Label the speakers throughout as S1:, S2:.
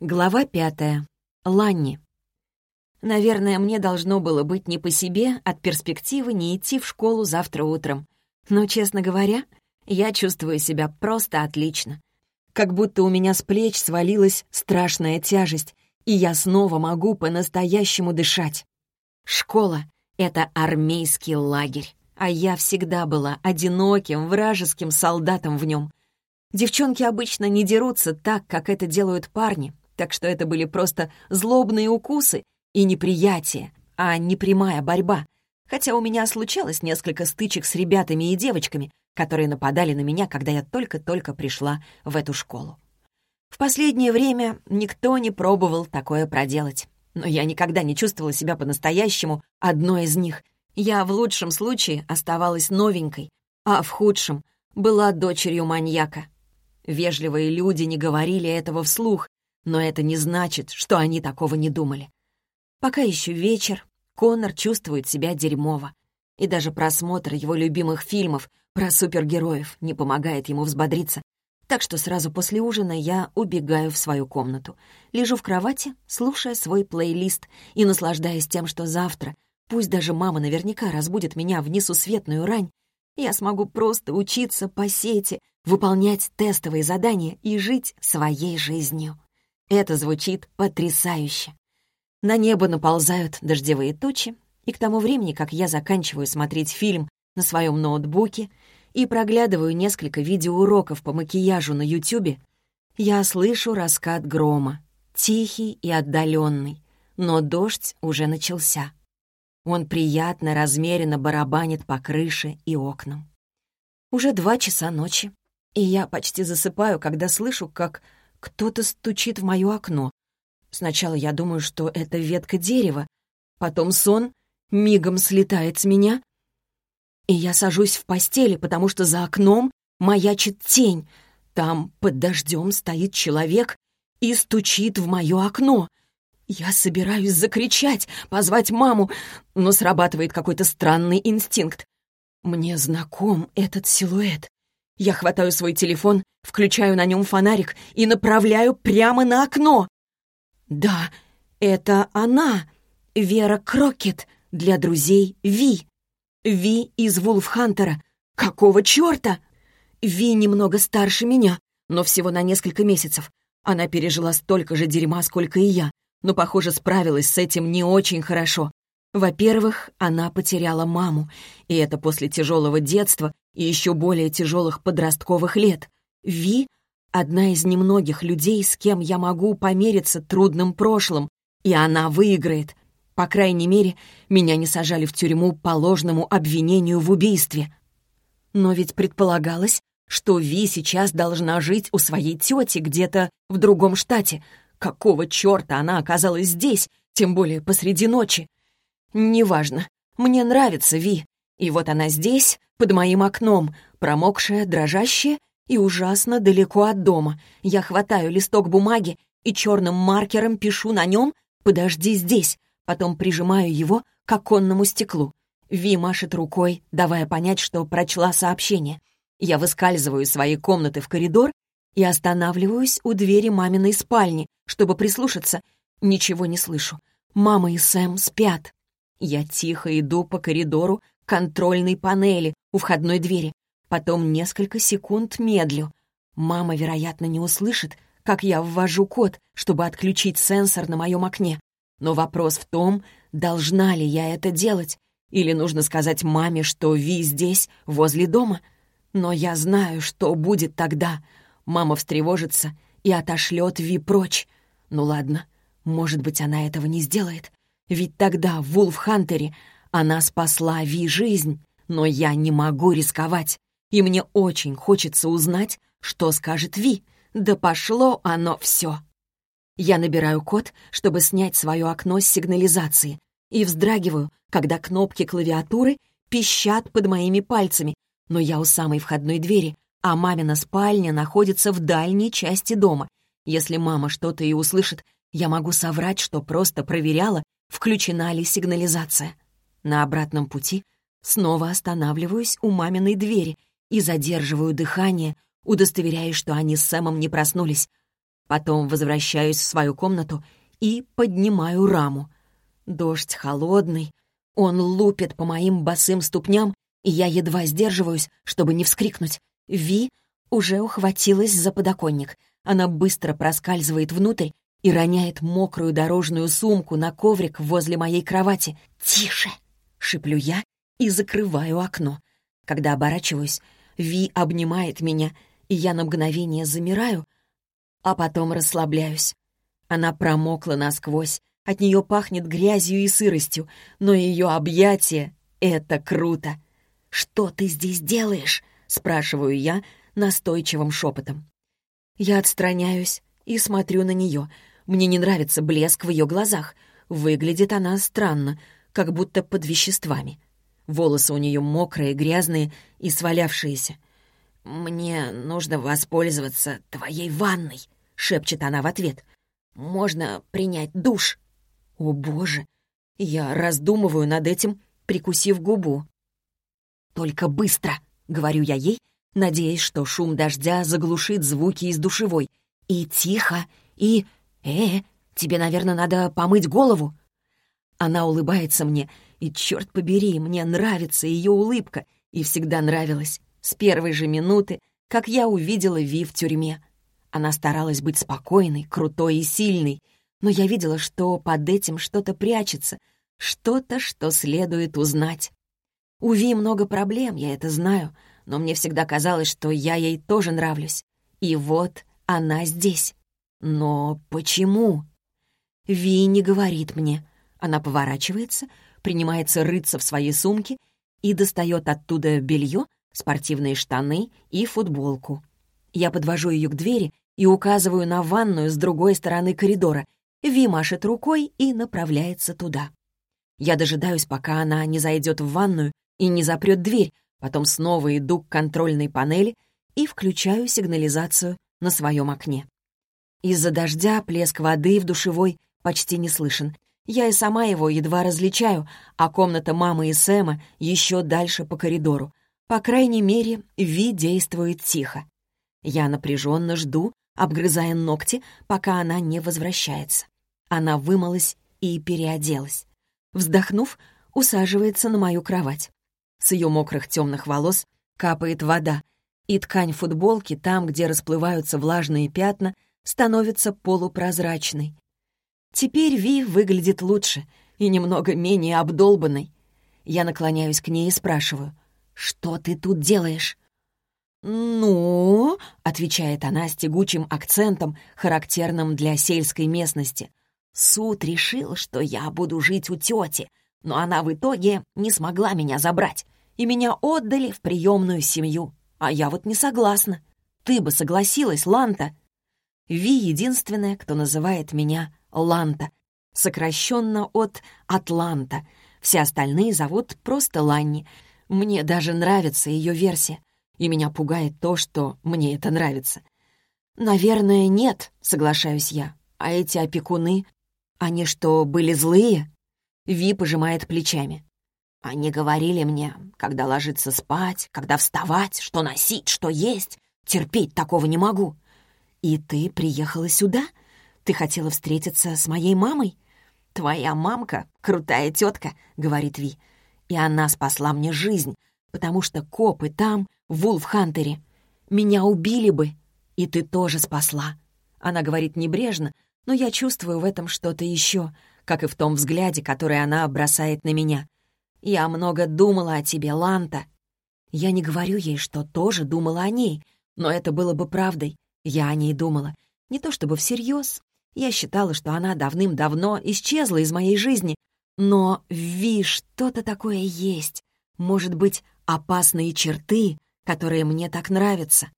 S1: Глава пятая. Ланни. Наверное, мне должно было быть не по себе от перспективы не идти в школу завтра утром. Но, честно говоря, я чувствую себя просто отлично. Как будто у меня с плеч свалилась страшная тяжесть, и я снова могу по-настоящему дышать. Школа — это армейский лагерь, а я всегда была одиноким вражеским солдатом в нем. Девчонки обычно не дерутся так, как это делают парни, так что это были просто злобные укусы и неприятие, а не прямая борьба. Хотя у меня случалось несколько стычек с ребятами и девочками, которые нападали на меня, когда я только-только пришла в эту школу. В последнее время никто не пробовал такое проделать. Но я никогда не чувствовала себя по-настоящему одной из них. Я в лучшем случае оставалась новенькой, а в худшем была дочерью маньяка. Вежливые люди не говорили этого вслух, но это не значит, что они такого не думали. Пока еще вечер, Конор чувствует себя дерьмово. И даже просмотр его любимых фильмов про супергероев не помогает ему взбодриться. Так что сразу после ужина я убегаю в свою комнату. Лежу в кровати, слушая свой плейлист и наслаждаясь тем, что завтра, пусть даже мама наверняка разбудит меня в несусветную рань, я смогу просто учиться по сети, выполнять тестовые задания и жить своей жизнью. Это звучит потрясающе. На небо наползают дождевые тучи, и к тому времени, как я заканчиваю смотреть фильм на своем ноутбуке и проглядываю несколько видеоуроков по макияжу на Ютубе, я слышу раскат грома, тихий и отдаленный, но дождь уже начался. Он приятно, размеренно барабанит по крыше и окнам. Уже два часа ночи, и я почти засыпаю, когда слышу, как кто-то стучит в мое окно. Сначала я думаю, что это ветка дерева, потом сон мигом слетает с меня, и я сажусь в постели, потому что за окном маячит тень. Там под дождем стоит человек и стучит в мое окно. Я собираюсь закричать, позвать маму, но срабатывает какой-то странный инстинкт. Мне знаком этот силуэт. Я хватаю свой телефон, включаю на нем фонарик и направляю прямо на окно. Да, это она, Вера Крокет, для друзей Ви. Ви из Вулфхантера. Какого черта? Ви немного старше меня, но всего на несколько месяцев. Она пережила столько же дерьма, сколько и я, но, похоже, справилась с этим не очень хорошо. Во-первых, она потеряла маму, и это после тяжелого детства и еще более тяжелых подростковых лет. Ви — одна из немногих людей, с кем я могу помериться трудным прошлым, и она выиграет. По крайней мере, меня не сажали в тюрьму по ложному обвинению в убийстве. Но ведь предполагалось, что Ви сейчас должна жить у своей тети где-то в другом штате. Какого черта она оказалась здесь, тем более посреди ночи? Неважно. Мне нравится Ви. И вот она здесь, под моим окном, промокшая, дрожащая и ужасно далеко от дома. Я хватаю листок бумаги и черным маркером пишу на нем «Подожди здесь», потом прижимаю его к оконному стеклу. Ви машет рукой, давая понять, что прочла сообщение. Я выскальзываю из своей комнаты в коридор и останавливаюсь у двери маминой спальни, чтобы прислушаться. Ничего не слышу. Мама и Сэм спят. Я тихо иду по коридору контрольной панели у входной двери. Потом несколько секунд медлю. Мама, вероятно, не услышит, как я ввожу код, чтобы отключить сенсор на моем окне. Но вопрос в том, должна ли я это делать, или нужно сказать маме, что Ви здесь, возле дома. Но я знаю, что будет тогда. Мама встревожится и отошлет Ви прочь. Ну ладно, может быть, она этого не сделает. Ведь тогда в Вулфхантере она спасла Ви жизнь, но я не могу рисковать, и мне очень хочется узнать, что скажет Ви. Да пошло оно все. Я набираю код, чтобы снять свое окно с сигнализации, и вздрагиваю, когда кнопки клавиатуры пищат под моими пальцами, но я у самой входной двери, а мамина спальня находится в дальней части дома. Если мама что-то и услышит, я могу соврать, что просто проверяла, включена ли сигнализация. На обратном пути снова останавливаюсь у маминой двери и задерживаю дыхание, удостоверяясь, что они с Сэмом не проснулись. Потом возвращаюсь в свою комнату и поднимаю раму. Дождь холодный, он лупит по моим босым ступням, и я едва сдерживаюсь, чтобы не вскрикнуть. Ви уже ухватилась за подоконник. Она быстро проскальзывает внутрь и роняет мокрую дорожную сумку на коврик возле моей кровати. «Тише!» — шиплю я и закрываю окно. Когда оборачиваюсь, Ви обнимает меня, и я на мгновение замираю, а потом расслабляюсь. Она промокла насквозь, от нее пахнет грязью и сыростью, но ее объятие — это круто. «Что ты здесь делаешь?» — спрашиваю я настойчивым шепотом. Я отстраняюсь и смотрю на нее. Мне не нравится блеск в ее глазах. Выглядит она странно, как будто под веществами. Волосы у нее мокрые, грязные и свалявшиеся. «Мне нужно воспользоваться твоей ванной», — шепчет она в ответ. «Можно принять душ». «О, боже!» Я раздумываю над этим, прикусив губу. «Только быстро!» — говорю я ей, надеясь, что шум дождя заглушит звуки из душевой. «И тихо, и... Э, тебе, наверное, надо помыть голову». Она улыбается мне, и, черт побери, мне нравится ее улыбка, и всегда нравилась. С первой же минуты, как я увидела Ви в тюрьме. Она старалась быть спокойной, крутой и сильной, но я видела, что под этим что-то прячется, что-то, что следует узнать. У Ви много проблем, я это знаю, но мне всегда казалось, что я ей тоже нравлюсь. И вот она здесь. Но почему? Ви не говорит мне. Она поворачивается, принимается рыться в своей сумке и достает оттуда белье, спортивные штаны и футболку. Я подвожу ее к двери и указываю на ванную с другой стороны коридора. Ви машет рукой и направляется туда. Я дожидаюсь, пока она не зайдет в ванную и не запрет дверь, потом снова иду к контрольной панели и включаю сигнализацию на своем окне. Из-за дождя плеск воды в душевой почти не слышен. Я и сама его едва различаю, а комната мамы и Сэма еще дальше по коридору. По крайней мере, Ви действует тихо. Я напряженно жду, обгрызая ногти, пока она не возвращается. Она вымылась и переоделась. Вздохнув, усаживается на мою кровать. С ее мокрых темных волос капает вода, и ткань футболки там, где расплываются влажные пятна, становится полупрозрачной. Теперь Ви выглядит лучше и немного менее обдолбанной. Я наклоняюсь к ней и спрашиваю, «Что ты тут делаешь?» «Ну?» — отвечает она с тягучим акцентом, характерным для сельской местности. «Суд решил, что я буду жить у тети, но она в итоге не смогла меня забрать, и меня отдали в приемную семью. А я вот не согласна. Ты бы согласилась, Ланта?» Ви единственная, кто называет меня Ланта, сокращенно от Атланта. Все остальные зовут просто Ланни. Мне даже нравится ее версия, и меня пугает то, что мне это нравится. «Наверное, нет», — соглашаюсь я. «А эти опекуны, они что, были злые?» Ви пожимает плечами. «Они говорили мне, когда ложиться спать, когда вставать, что носить, что есть. Терпеть такого не могу». «И ты приехала сюда?» Ты хотела встретиться с моей мамой?» «Твоя мамка — крутая тетка», — говорит Ви. «И она спасла мне жизнь, потому что копы там, в Вулфхантере. Меня убили бы, и ты тоже спасла». Она говорит небрежно, но я чувствую в этом что-то еще, как и в том взгляде, который она бросает на меня. «Я много думала о тебе, Ланта». Я не говорю ей, что тоже думала о ней, но это было бы правдой. Я о ней думала. Не то чтобы всерьез, я считала, что она давным-давно исчезла из моей жизни, но в Ви что-то такое есть. Может быть, опасные черты, которые мне так нравятся.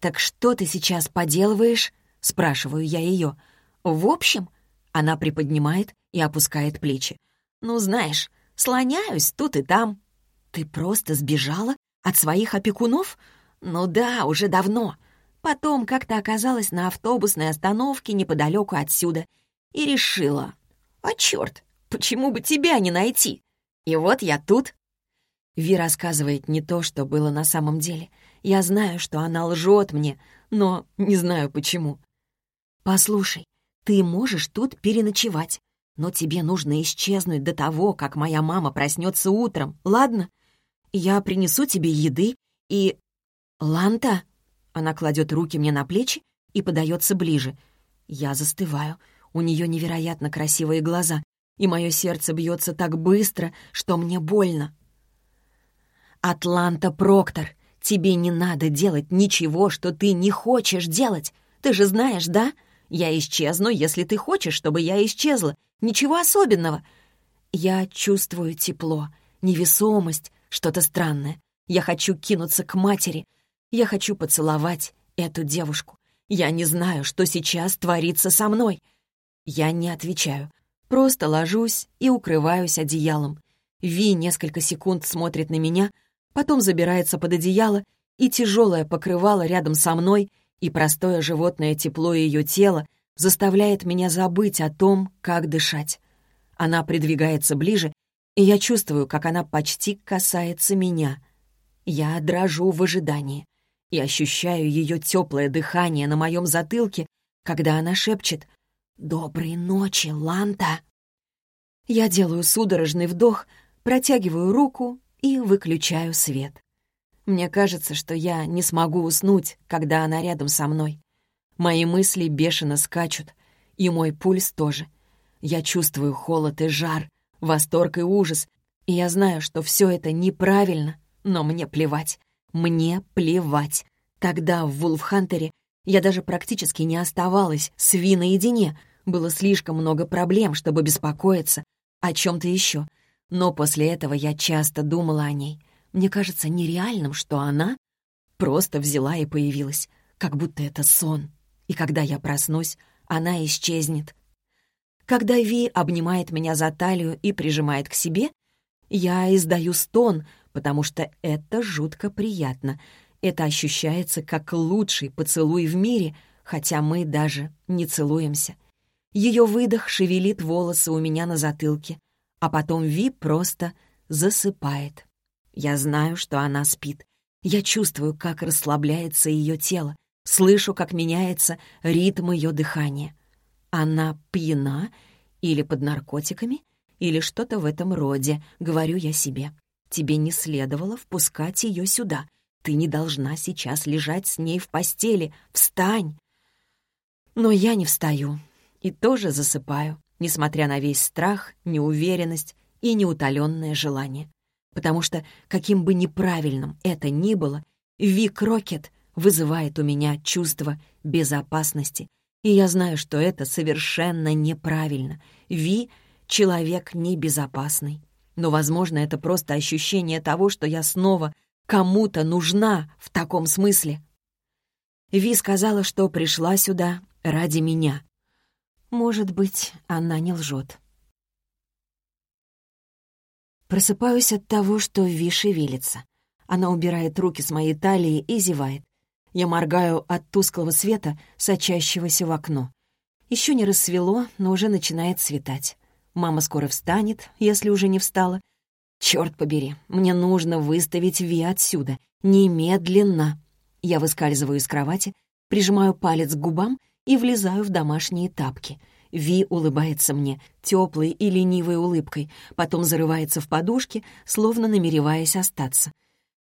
S1: «Так что ты сейчас поделываешь?» — спрашиваю я ее. «В общем...» — она приподнимает и опускает плечи. «Ну, знаешь, слоняюсь тут и там». «Ты просто сбежала от своих опекунов?» «Ну да, уже давно. Потом как-то оказалась на автобусной остановке неподалеку отсюда и решила, а черт, почему бы тебя не найти? И вот я тут. Ви рассказывает не то, что было на самом деле. Я знаю, что она лжет мне, но не знаю почему. «Послушай, ты можешь тут переночевать, но тебе нужно исчезнуть до того, как моя мама проснется утром, ладно? Я принесу тебе еды и...» «Ланта?» Она кладет руки мне на плечи и подается ближе. Я застываю. У нее невероятно красивые глаза, и мое сердце бьется так быстро, что мне больно. «Атланта Проктор, тебе не надо делать ничего, что ты не хочешь делать. Ты же знаешь, да? Я исчезну, если ты хочешь, чтобы я исчезла. Ничего особенного». Я чувствую тепло, невесомость, что-то странное. Я хочу кинуться к матери. Я хочу поцеловать эту девушку. Я не знаю, что сейчас творится со мной. Я не отвечаю. Просто ложусь и укрываюсь одеялом. Ви несколько секунд смотрит на меня, потом забирается под одеяло, и тяжелое покрывало рядом со мной и простое животное тепло ее тела заставляет меня забыть о том, как дышать. Она придвигается ближе, и я чувствую, как она почти касается меня. Я дрожу в ожидании и ощущаю ее теплое дыхание на моем затылке, когда она шепчет «Доброй ночи, Ланта!». Я делаю судорожный вдох, протягиваю руку и выключаю свет. Мне кажется, что я не смогу уснуть, когда она рядом со мной. Мои мысли бешено скачут, и мой пульс тоже. Я чувствую холод и жар, восторг и ужас, и я знаю, что все это неправильно, но мне плевать. Мне плевать. Тогда в Вулфхантере я даже практически не оставалась с Ви наедине. Было слишком много проблем, чтобы беспокоиться о чем-то еще. Но после этого я часто думала о ней. Мне кажется нереальным, что она просто взяла и появилась, как будто это сон. И когда я проснусь, она исчезнет. Когда Ви обнимает меня за талию и прижимает к себе, я издаю стон, потому что это жутко приятно — это ощущается как лучший поцелуй в мире, хотя мы даже не целуемся. Ее выдох шевелит волосы у меня на затылке, а потом Ви просто засыпает. Я знаю, что она спит. Я чувствую, как расслабляется ее тело, слышу, как меняется ритм ее дыхания. Она пьяна или под наркотиками, или что-то в этом роде, говорю я себе. Тебе не следовало впускать ее сюда — ты не должна сейчас лежать с ней в постели. Встань!» Но я не встаю и тоже засыпаю, несмотря на весь страх, неуверенность и неутоленное желание. Потому что, каким бы неправильным это ни было, Вик Рокет вызывает у меня чувство безопасности, и я знаю, что это совершенно неправильно. Ви — человек небезопасный. Но, возможно, это просто ощущение того, что я снова кому-то нужна в таком смысле. Ви сказала, что пришла сюда ради меня. Может быть, она не лжет. Просыпаюсь от того, что Ви шевелится. Она убирает руки с моей талии и зевает. Я моргаю от тусклого света, сочащегося в окно. Еще не рассвело, но уже начинает светать. Мама скоро встанет, если уже не встала, Черт побери, мне нужно выставить Ви отсюда. Немедленно. Я выскальзываю из кровати, прижимаю палец к губам и влезаю в домашние тапки. Ви улыбается мне, теплой и ленивой улыбкой, потом зарывается в подушки, словно намереваясь остаться.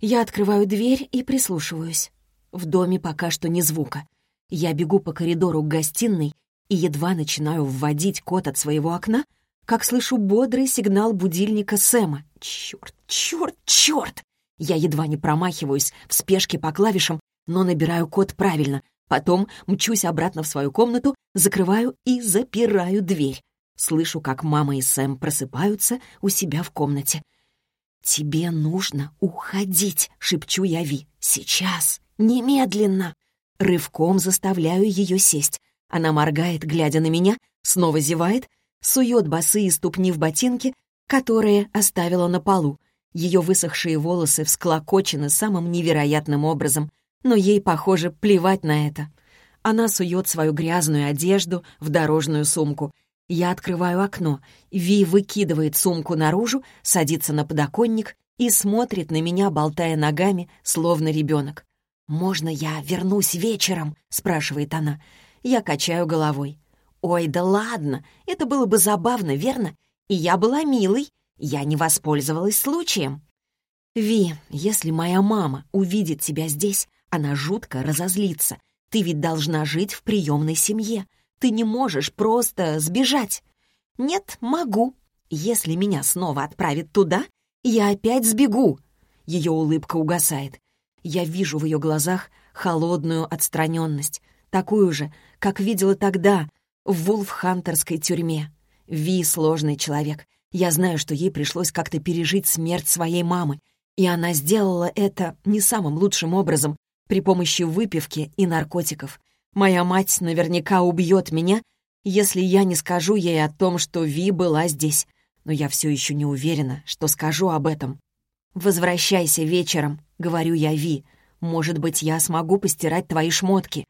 S1: Я открываю дверь и прислушиваюсь. В доме пока что ни звука. Я бегу по коридору к гостиной и едва начинаю вводить код от своего окна — как слышу бодрый сигнал будильника Сэма. Черт, черт, черт! Я едва не промахиваюсь в спешке по клавишам, но набираю код правильно. Потом мчусь обратно в свою комнату, закрываю и запираю дверь. Слышу, как мама и Сэм просыпаются у себя в комнате. «Тебе нужно уходить», — шепчу я Ви. «Сейчас, немедленно». Рывком заставляю ее сесть. Она моргает, глядя на меня, снова зевает — сует босые ступни в ботинки, которые оставила на полу. Ее высохшие волосы всклокочены самым невероятным образом, но ей, похоже, плевать на это. Она сует свою грязную одежду в дорожную сумку. Я открываю окно. Ви выкидывает сумку наружу, садится на подоконник и смотрит на меня, болтая ногами, словно ребенок. «Можно я вернусь вечером?» — спрашивает она. Я качаю головой. «Ой, да ладно, это было бы забавно, верно? И я была милой, я не воспользовалась случаем». «Ви, если моя мама увидит тебя здесь, она жутко разозлится. Ты ведь должна жить в приемной семье. Ты не можешь просто сбежать». «Нет, могу. Если меня снова отправят туда, я опять сбегу». Ее улыбка угасает. Я вижу в ее глазах холодную отстраненность, такую же, как видела тогда, в Вулфхантерской тюрьме. Ви — сложный человек. Я знаю, что ей пришлось как-то пережить смерть своей мамы, и она сделала это не самым лучшим образом, при помощи выпивки и наркотиков. Моя мать наверняка убьет меня, если я не скажу ей о том, что Ви была здесь. Но я все еще не уверена, что скажу об этом. «Возвращайся вечером», — говорю я Ви. «Может быть, я смогу постирать твои шмотки».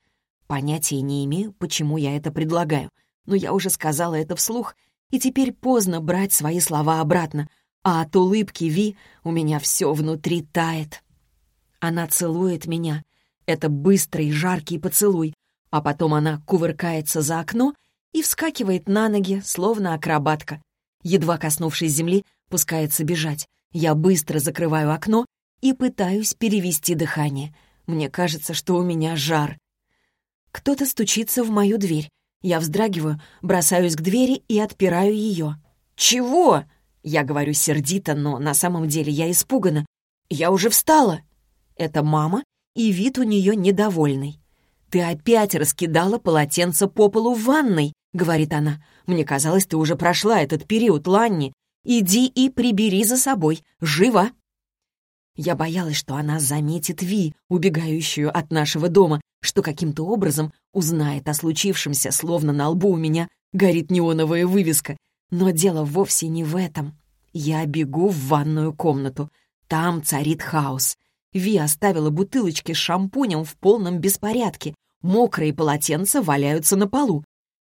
S1: Понятия не имею, почему я это предлагаю, но я уже сказала это вслух, и теперь поздно брать свои слова обратно, а от улыбки Ви у меня все внутри тает. Она целует меня. Это быстрый, жаркий поцелуй, а потом она кувыркается за окно и вскакивает на ноги, словно акробатка. Едва коснувшись земли, пускается бежать. Я быстро закрываю окно и пытаюсь перевести дыхание. Мне кажется, что у меня жар. Кто-то стучится в мою дверь. Я вздрагиваю, бросаюсь к двери и отпираю ее. «Чего?» Я говорю сердито, но на самом деле я испугана. «Я уже встала!» Это мама, и вид у нее недовольный. «Ты опять раскидала полотенце по полу в ванной», — говорит она. «Мне казалось, ты уже прошла этот период, Ланни. Иди и прибери за собой. Живо!» Я боялась, что она заметит Ви, убегающую от нашего дома, что каким-то образом узнает о случившемся, словно на лбу у меня горит неоновая вывеска. Но дело вовсе не в этом. Я бегу в ванную комнату. Там царит хаос. Ви оставила бутылочки с шампунем в полном беспорядке. Мокрые полотенца валяются на полу.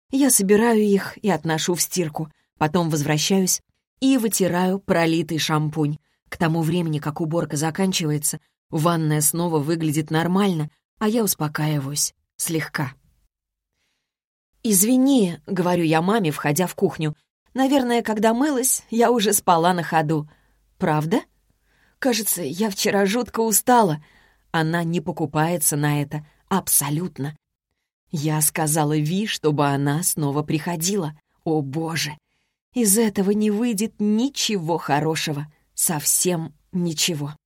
S1: Я собираю их и отношу в стирку. Потом возвращаюсь и вытираю пролитый шампунь. К тому времени, как уборка заканчивается, ванная снова выглядит нормально, а я успокаиваюсь. Слегка. «Извини», — говорю я маме, входя в кухню. «Наверное, когда мылась, я уже спала на ходу». «Правда?» «Кажется, я вчера жутко устала». Она не покупается на это. Абсолютно. Я сказала Ви, чтобы она снова приходила. О, Боже! Из этого не выйдет ничего хорошего. Совсем ничего.